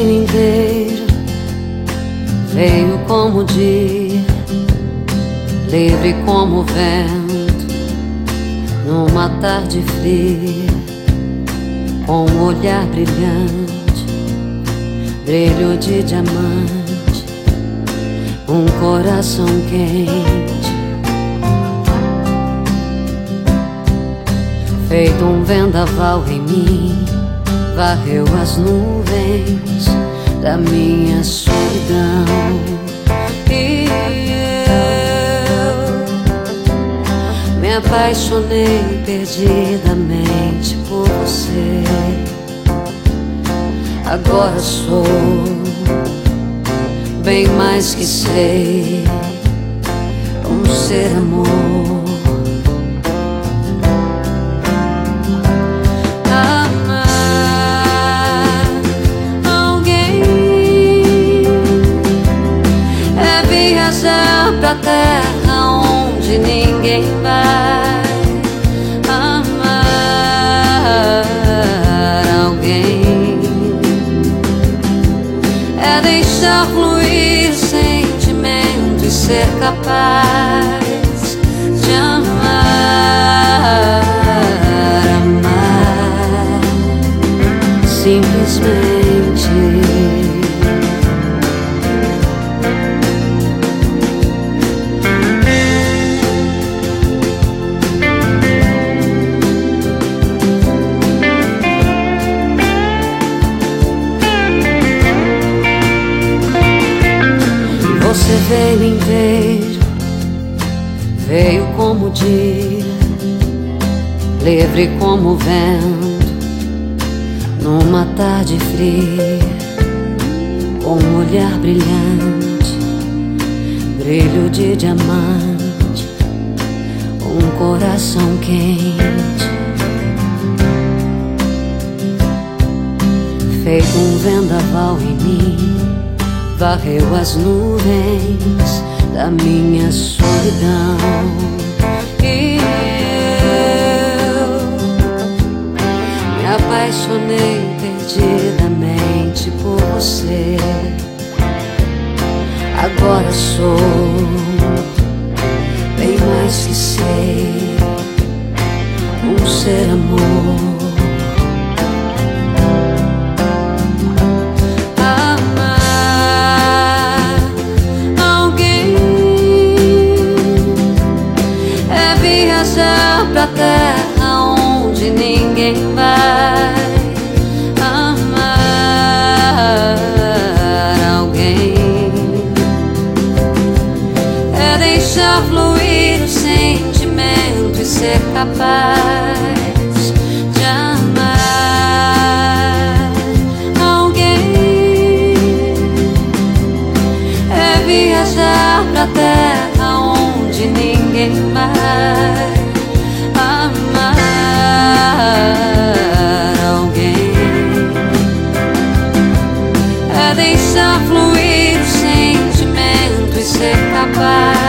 reino inteiro veio como dia, livre como vento, numa tarde fria, com um olhar brilhante, brilho de diamante, um coração quente. Feito um vendaval em mim varreu as nuvens da minha solidão. E eu me apaixonei perdidamente por você. Agora sou bem mais que sei um ser amor. Ser capaz de amar, amar simplesmente. Veio inteiro, veio como dia, livre como vento, numa tarde fria, com um olhar brilhante, brilho de diamante, um coração quente. Feito um vendaval em mim varreu as nuvens da minha solidão. E eu me apaixonei perdidamente por você. Agora sou bem mais que pra terra onde ninguém vai amar alguém. É deixar fluir o sentimento e ser capaz. É viajar pra terra onde ninguém vai. Deixar fluir o sentimento e ser capaz